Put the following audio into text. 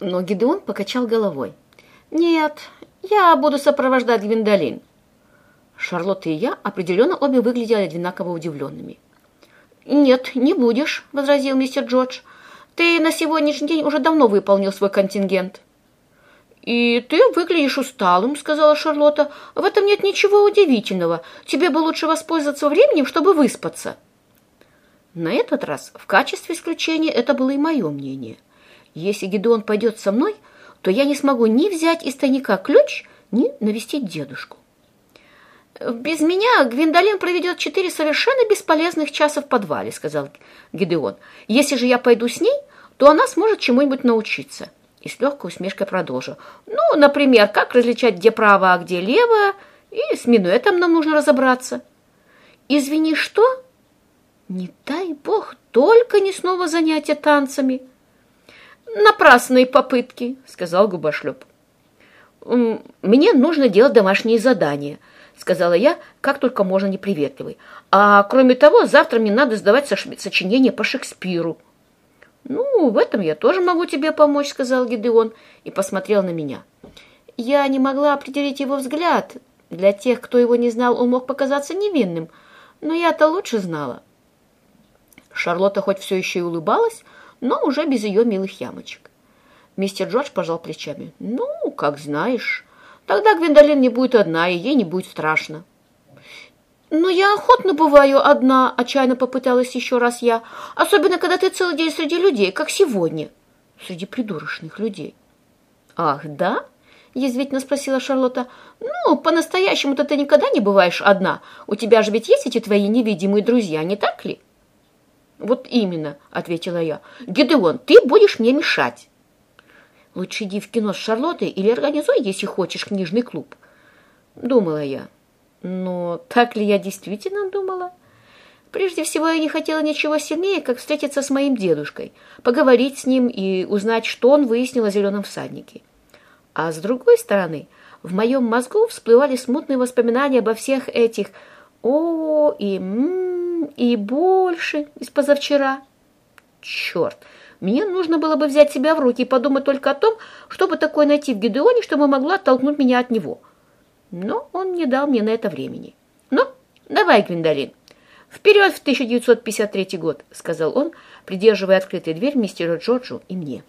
Но Гидеон покачал головой. «Нет, я буду сопровождать Гвиндолин». Шарлотта и я определенно обе выглядели одинаково удивленными. «Нет, не будешь», — возразил мистер Джордж. «Ты на сегодняшний день уже давно выполнил свой контингент». «И ты выглядишь усталым», — сказала Шарлотта. «В этом нет ничего удивительного. Тебе бы лучше воспользоваться временем, чтобы выспаться». На этот раз в качестве исключения это было и мое мнение. Если Гедеон пойдет со мной, то я не смогу ни взять из тайника ключ, ни навестить дедушку. «Без меня Гвиндолин проведет четыре совершенно бесполезных часа в подвале», — сказал Гедеон. «Если же я пойду с ней, то она сможет чему-нибудь научиться». И с легкой усмешкой продолжил. «Ну, например, как различать, где право, а где лево, и с минуэтом нам нужно разобраться». «Извини, что?» «Не дай бог, только не снова занятия танцами». «Напрасные попытки», — сказал губошлеп. «Мне нужно делать домашние задания», —— сказала я, как только можно неприветливый. «А кроме того, завтра мне надо сдавать сочинение по Шекспиру». «Ну, в этом я тоже могу тебе помочь», — сказал Гидеон и посмотрел на меня. Я не могла определить его взгляд. Для тех, кто его не знал, он мог показаться невинным, но я-то лучше знала. Шарлотта хоть все еще и улыбалась, но уже без ее милых ямочек. Мистер Джордж пожал плечами. «Ну, как знаешь». Тогда Гвиндолин не будет одна, и ей не будет страшно. «Но я охотно бываю одна», — отчаянно попыталась еще раз я. «Особенно, когда ты целый день среди людей, как сегодня». «Среди придурочных людей». «Ах, да?» — язвительно спросила Шарлотта. «Ну, по-настоящему-то ты никогда не бываешь одна. У тебя же ведь есть эти твои невидимые друзья, не так ли?» «Вот именно», — ответила я. «Гедеон, ты будешь мне мешать». Лучше иди в кино с Шарлоттой или организуй, если хочешь, книжный клуб. Думала я. Но так ли я действительно думала? Прежде всего, я не хотела ничего сильнее, как встретиться с моим дедушкой, поговорить с ним и узнать, что он выяснил о зеленом всаднике. А с другой стороны, в моем мозгу всплывали смутные воспоминания обо всех этих «о» и «м» и «больше» из позавчера. Черт! Мне нужно было бы взять себя в руки и подумать только о том, чтобы такое найти в Гидеоне, чтобы могла оттолкнуть меня от него. Но он не дал мне на это времени. «Ну, давай, Гвиндолин, вперед в 1953 год», — сказал он, придерживая открытую дверь мистеру Джорджу и мне.